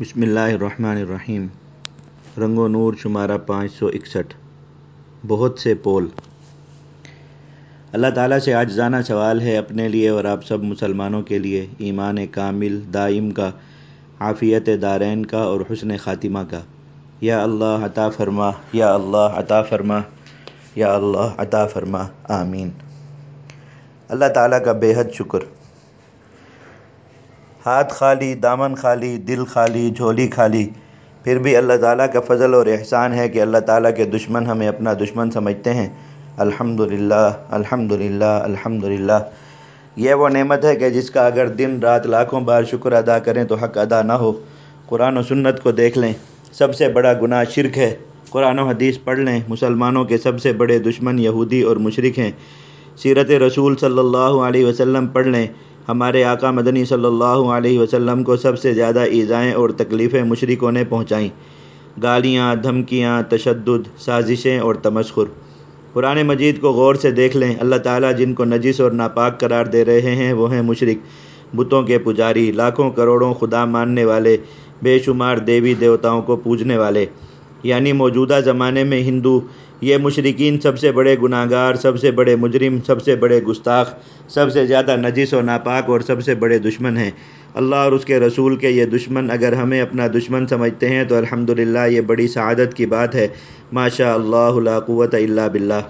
بسم اللہ الرحمن الرحیم۔ رنگ و نور شمارہ پانچ سو اکسٹھ۔ بہت سے پول۔ اللہ تعالیٰ سے آجزانہ سوال ہے اپنے لیے اور آپ سب مسلمانوں کے لیے، ایمان کامل، دائم کا، عافیت دارین کا اور حسن خاتمہ کا۔ یا اللہ عطا فرما، یا اللہ عطا فرما، یا اللہ عطا فرما، آمین۔ اللہ تعالیٰ کا بے حد شکر۔ ہاتھ خالی، دامن خالی، دل خالی، جھولی خالی۔ پھر بھی اللہ تعالیٰ کا فضل اور احسان ہے کہ اللہ تعالیٰ کے دشمن ہمیں اپنا دشمن سمجھتے ہیں۔ الحمد للہ الحمد للہ الحمد للہ یہ وہ نعمت ہے کہ جس کا اگر دن رات لاکھوں بار شکر ادا کریں تو حق ادا نہ ہو۔ قرآن و سنت کو دیکھ لیں، سب سے بڑا گناہ شرک ہے۔ قرآن و حدیث پڑھ لیں، مسلمانوں کے سب سے بڑے دشمن یہودی اور مشرق ہیں۔ سیرت رسول صلی اللہ علیہ وسلم پڑھ لیں ہمارے آقا مدنی صلی اللہ علیہ وسلم کو سب سے زیادہ ایزائیں اور تکلیفیں مشرکوں نے پہنچائیں۔ گالیاں، دھمکیاں، تشدد، سازشیں اور تمسخر۔ قرآن مجید کو غور سے دیکھ لیں۔ اللہ تعالیٰ جن کو نجس اور ناپاک قرار دے رہے ہیں، وہ ہیں مشرق بتوں کے پجاری، لاکھوں کروڑوں خدا ماننے والے، بے شمار دیوی دیوتاؤں کو پوجنے والے۔ یعنی موجودہ زمانے میں ہندو، یہ مشرقین سب سے بڑے گناہ گار سب سے بڑے مجرم، سب سے بڑے گستاخ، سب سے زیادہ نجس و ناپاک اور سب سے بڑے دشمن ہیں۔ اللہ اور اس کے رسول کے یہ دشمن اگر ہمیں اپنا دشمن سمجھتے ہیں تو الحمدللہ یہ بڑی سعادت کی بات ہے۔ ماشاء اللہ لا قوت الا باللہ۔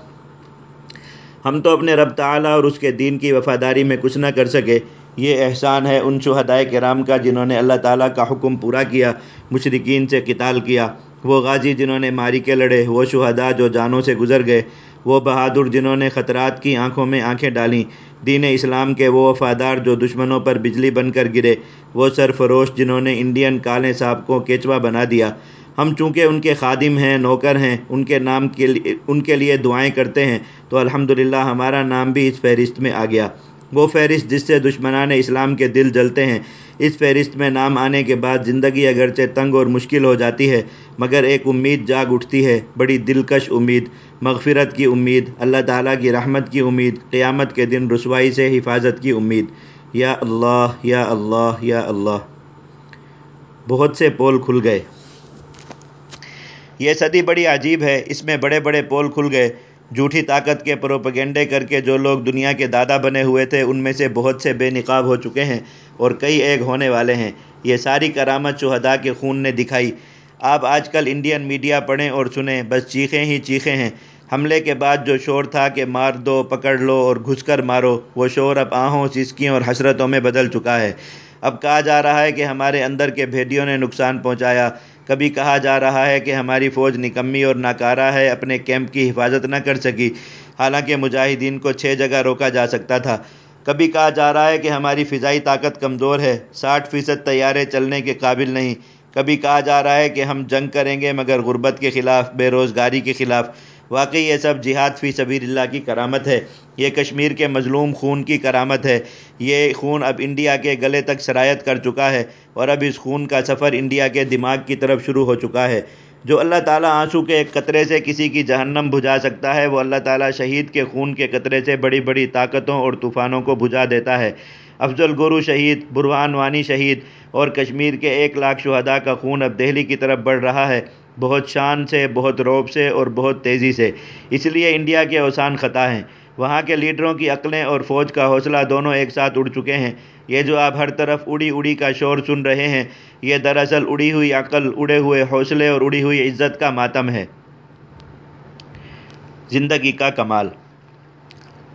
ہم تو اپنے رب تعالیٰ اور اس کے دین کی وفاداری میں کچھ نہ کر سکے۔ یہ احسان ہے ان شہدائے کرام کا جنہوں نے اللہ تعالیٰ کا حکم پورا کیا مشرقین سے قتال کیا۔ وہ غازی جنہوں نے ماری کے لڑے، وہ شہداء جو جانوں سے گزر گئے، وہ بہادر جنہوں نے خطرات کی آنکھوں میں آنکھیں ڈالیں دین اسلام کے وہ وفادار جو دشمنوں پر بجلی بن کر گرے، وہ سرفروش جنہوں نے انڈین کالے صاحب کو کیچوا بنا دیا۔ ہم چونکہ ان کے خادم ہیں، نوکر ہیں، ان کے نام کے لیے ان کے لیے دعائیں کرتے ہیں، تو الحمدللہ ہمارا نام بھی اس فہرست میں آ گیا۔ وہ فہرست جس سے دشمنان اسلام کے دل جلتے ہیں، اس فہرست میں نام آنے کے بعد زندگی اگرچہ تنگ اور مشکل ہو جاتی ہے مگر ایک امید جاگ اٹھتی ہے، بڑی دلکش امید، مغفرت کی امید، اللہ تعالیٰ کی رحمت کی امید، قیامت کے دن رسوائی سے حفاظت کی امید۔ یا اللہ یا اللہ یا اللہ۔ بہت سے پول کھل گئے۔ یہ صدی بڑی عجیب ہے، اس میں بڑے بڑے پول کھل گئے۔ جھوٹی طاقت کے پروپگنڈے کر کے جو لوگ دنیا کے دادا بنے ہوئے تھے، ان میں سے بہت سے بے نقاب ہو چکے ہیں اور کئی ایک ہونے والے ہیں۔ یہ ساری کرامت شہداء کے خون نے دکھائی۔ آپ آج کل انڈین میڈیا پڑھیں اور سنیں، بس چیخیں ہی چیخیں ہیں۔ حملے کے بعد جو شور تھا کہ مار دو، پکڑ لو اور گھس کر مارو، وہ شور اب آہوں سسکیوں اور حسرتوں میں بدل چکا ہے۔ اب کہا جا رہا ہے کہ ہمارے اندر کے بھیدیوں نے نقصان پہنچایا۔ کبھی کہا جا رہا ہے کہ ہماری فوج نکمی اور ناکارہ ہے، اپنے کیمپ کی حفاظت نہ کر سکی۔ حالانکہ مجاہدین کو چھ جگہ روکا جا سکتا تھا۔ کبھی کہا جا رہا ہے کہ ہماری فضائی طاقت کمزور ہے۔ ساٹھ فیصد طیارے چلنے کے قابل نہیں۔ کبھی کہا جا رہا ہے کہ ہم جنگ کریں گے مگر غربت کے خلاف، بے روزگاری کے خلاف۔ واقعی یہ سب جہاد فی سبیل اللہ کی کرامت ہے۔ یہ کشمیر کے مظلوم خون کی کرامت ہے۔ یہ خون اب انڈیا کے گلے تک سرایت کر چکا ہے اور اب اس خون کا سفر انڈیا کے دماغ کی طرف شروع ہو چکا ہے۔ جو اللہ تعالیٰ آنسو کے ایک قطرے سے کسی کی جہنم بجھا سکتا ہے، وہ اللہ تعالیٰ شہید کے خون کے قطرے سے بڑی بڑی طاقتوں اور طوفانوں کو بجھا دیتا ہے۔ افضل گرو شہید، برہان وانی شہید اور کشمیر کے ایک لاکھ شہداء کا خون اب دہلی کی طرف بڑھ رہا ہے۔ بہت شان سے، بہت روب سے اور بہت تیزی سے۔ اس لیے انڈیا کے اوسان خطا ہیں۔ وہاں کے لیڈروں کی عقلیں اور فوج کا حوصلہ دونوں ایک ساتھ اڑ چکے ہیں۔ یہ جو آپ ہر طرف اڑی اڑی کا شور سن رہے ہیں، یہ دراصل اڑی ہوئی عقل، اڑے ہوئے حوصلے اور اڑی ہوئی عزت کا ماتم ہے۔ زندگی کا کمال۔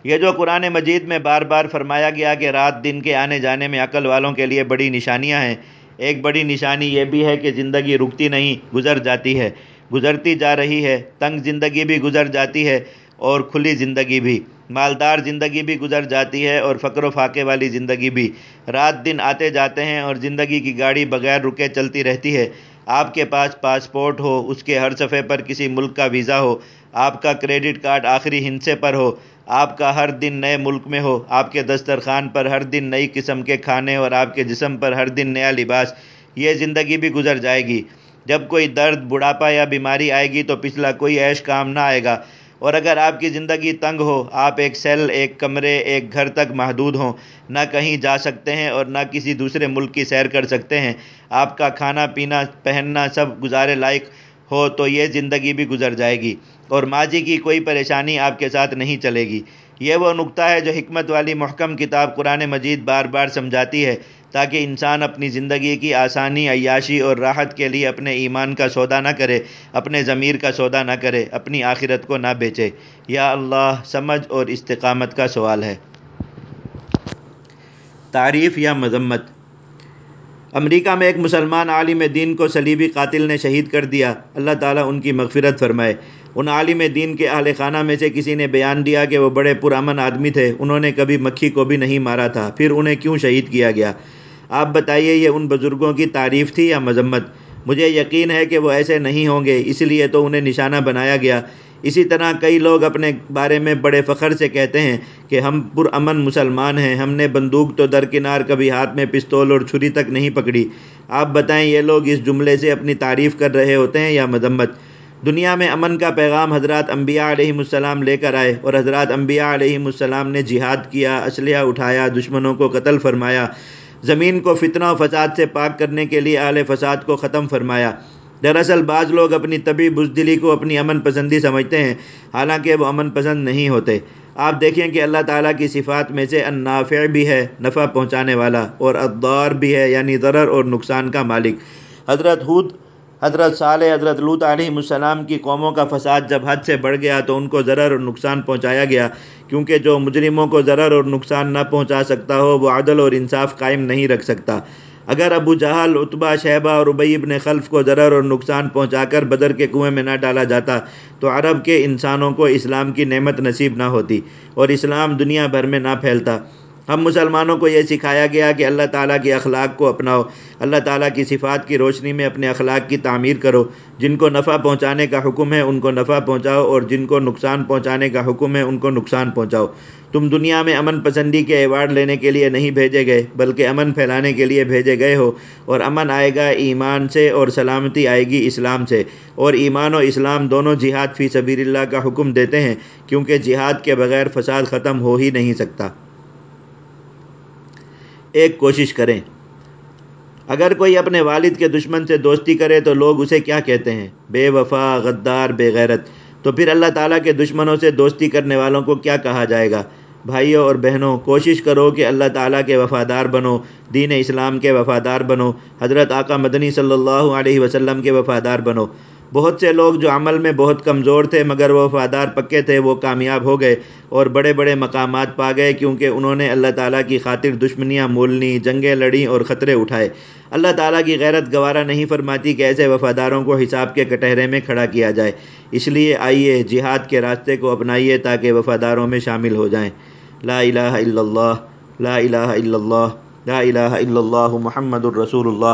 یہ جو قرآن مجید میں بار بار فرمایا گیا کہ رات دن کے آنے جانے میں عقل والوں کے لیے بڑی نشانیاں ہیں، ایک بڑی نشانی یہ بھی ہے کہ زندگی رکتی نہیں، گزر جاتی ہے۔ گزرتی جا رہی ہے، تنگ زندگی بھی گزر جاتی ہے اور کھلی زندگی بھی۔ مالدار زندگی بھی گزر جاتی ہے اور فقر و فاقے والی زندگی بھی۔ رات دن آتے جاتے ہیں اور زندگی کی گاڑی بغیر رکے چلتی رہتی ہے۔ آپ کے پاس پاسپورٹ ہو، اس کے ہر صفحے پر کسی ملک کا ویزا ہو، آپ کا کریڈٹ کارڈ آخری ہندسے پر ہو، آپ کا ہر دن نئے ملک میں ہو، آپ کے دسترخوان پر ہر دن نئی قسم کے کھانے اور آپ کے جسم پر ہر دن نیا لباس، یہ زندگی بھی گزر جائے گی۔ جب کوئی درد، بڑھاپا یا بیماری آئے گی تو پچھلا کوئی عیش کام نہ آئے گا۔ اور اگر آپ کی زندگی تنگ ہو، آپ ایک سیل، ایک کمرے، ایک گھر تک محدود ہوں، نہ کہیں جا سکتے ہیں اور نہ کسی دوسرے ملک کی سیر کر سکتے ہیں۔ آپ کا کھانا، پینا، پہننا سب گزارے لائق ہو تو یہ زندگی بھی گزر جائے گی اور ماضی کی کوئی پریشانی آپ کے ساتھ نہیں چلے گی۔ یہ وہ نقطہ ہے جو حکمت والی محکم کتاب قرآن مجید بار بار سمجھاتی ہے۔ تاکہ انسان اپنی زندگی کی آسانی، عیاشی اور راحت کے لیے اپنے ایمان کا سودا نہ کرے، اپنے ضمیر کا سودا نہ کرے، اپنی آخرت کو نہ بیچے۔ یا اللہ، سمجھ اور استقامت کا سوال ہے۔ تعریف یا مذمت؟ امریکہ میں ایک مسلمان عالم دین کو صلیبی قاتل نے شہید کر دیا۔ اللہ تعالیٰ ان کی مغفرت فرمائے۔ ان عالم دین کے اہل خانہ میں سے کسی نے بیان دیا کہ وہ بڑے پرامن آدمی تھے۔ انہوں نے کبھی مکھی کو بھی نہیں مارا تھا۔ پھر انہیں کیوں شہید کیا گیا؟ آپ بتائیے یہ ان بزرگوں کی تعریف تھی یا مذمت؟ مجھے یقین ہے کہ وہ ایسے نہیں ہوں گے، اس لیے تو انہیں نشانہ بنایا گیا۔ اسی طرح کئی لوگ اپنے بارے میں بڑے فخر سے کہتے ہیں کہ ہم پرامن مسلمان ہیں، ہم نے بندوق تو درکنار کبھی ہاتھ میں پستول اور چھری تک نہیں پکڑی۔ آپ بتائیں، یہ لوگ اس جملے سے اپنی تعریف کر رہے ہوتے ہیں یا مذمت؟ دنیا میں امن کا پیغام حضرات انبیاء علیہ السلام لے کر آئے اور حضرات انبیاء علیہ السلام نے جہاد کیا، اسلحہ اٹھایا، دشمنوں کو قتل فرمایا۔ زمین کو فتنہ و فساد سے پاک کرنے کے لیے اہل فساد کو ختم فرمایا۔ دراصل بعض لوگ اپنی طبی بزدلی کو اپنی امن پسندی سمجھتے ہیں، حالانکہ وہ امن پسند نہیں ہوتے۔ آپ دیکھیں کہ اللہ تعالیٰ کی صفات میں سے النافع بھی ہے، نفع پہنچانے والا، اور الدار بھی ہے یعنی ضرر اور نقصان کا مالک۔ حضرت ہود حضرت صالح، حضرت لوت علیہ السلام کی قوموں کا فساد جب حد سے بڑھ گیا تو ان کو ضرر اور نقصان پہنچایا گیا۔ کیونکہ جو مجرموں کو ضرر اور نقصان نہ پہنچا سکتا ہو، وہ عدل اور انصاف قائم نہیں رکھ سکتا۔ اگر ابو جہل اتبا شہبہ اور ابئی ابن خلف کو ضرر اور نقصان پہنچا کر بدر کے کنویں میں نہ ڈالا جاتا، تو عرب کے انسانوں کو اسلام کی نعمت نصیب نہ ہوتی اور اسلام دنیا بھر میں نہ پھیلتا۔ ہم مسلمانوں کو یہ سکھایا گیا کہ اللہ تعالیٰ کے اخلاق کو اپناؤ، اللہ تعالیٰ کی صفات کی روشنی میں اپنے اخلاق کی تعمیر کرو۔ جن کو نفع پہنچانے کا حکم ہے، ان کو نفع پہنچاؤ، اور جن کو نقصان پہنچانے کا حکم ہے، ان کو نقصان پہنچاؤ۔ تم دنیا میں امن پسندی کے ایوارڈ لینے کے لیے نہیں بھیجے گئے، بلکہ امن پھیلانے کے لیے بھیجے گئے ہو، اور امن آئے گا ایمان سے، اور سلامتی آئے گی اسلام سے۔ اور ایمان و اسلام دونوں جہاد فی سبیر اللہ کا حکم دیتے ہیں، کیونکہ جہاد کے بغیر فساد ختم ہو ہی نہیں سکتا۔ ایک کوشش کریں۔ اگر کوئی اپنے والد کے دشمن سے دوستی کرے تو لوگ اسے کیا کہتے ہیں؟ بے وفا، غدار، بے غیرت۔ تو پھر اللہ تعالیٰ کے دشمنوں سے دوستی کرنے والوں کو کیا کہا جائے گا؟ بھائیوں اور بہنوں، کوشش کرو کہ اللہ تعالیٰ کے وفادار بنو، دین اسلام کے وفادار بنو، حضرت آقا مدنی صلی اللہ علیہ وسلم کے وفادار بنو۔ بہت سے لوگ جو عمل میں بہت کمزور تھے مگر وہ وفادار پکے تھے، وہ کامیاب ہو گئے اور بڑے بڑے مقامات پا گئے کیونکہ انہوں نے اللہ تعالیٰ کی خاطر دشمنیاں مول لیں جنگیں لڑیں اور خطرے اٹھائے۔ اللہ تعالیٰ کی غیرت گوارہ نہیں فرماتی کہ ایسے وفاداروں کو حساب کے کٹہرے میں کھڑا کیا جائے۔ اس لیے آئیے جہاد کے راستے کو اپنائیے تاکہ وفاداروں میں شامل ہو جائیں۔ لا الہ الا اللہ، لا الہ الا اللہ، لا الہ الا اللہ محمد الرسول اللہ۔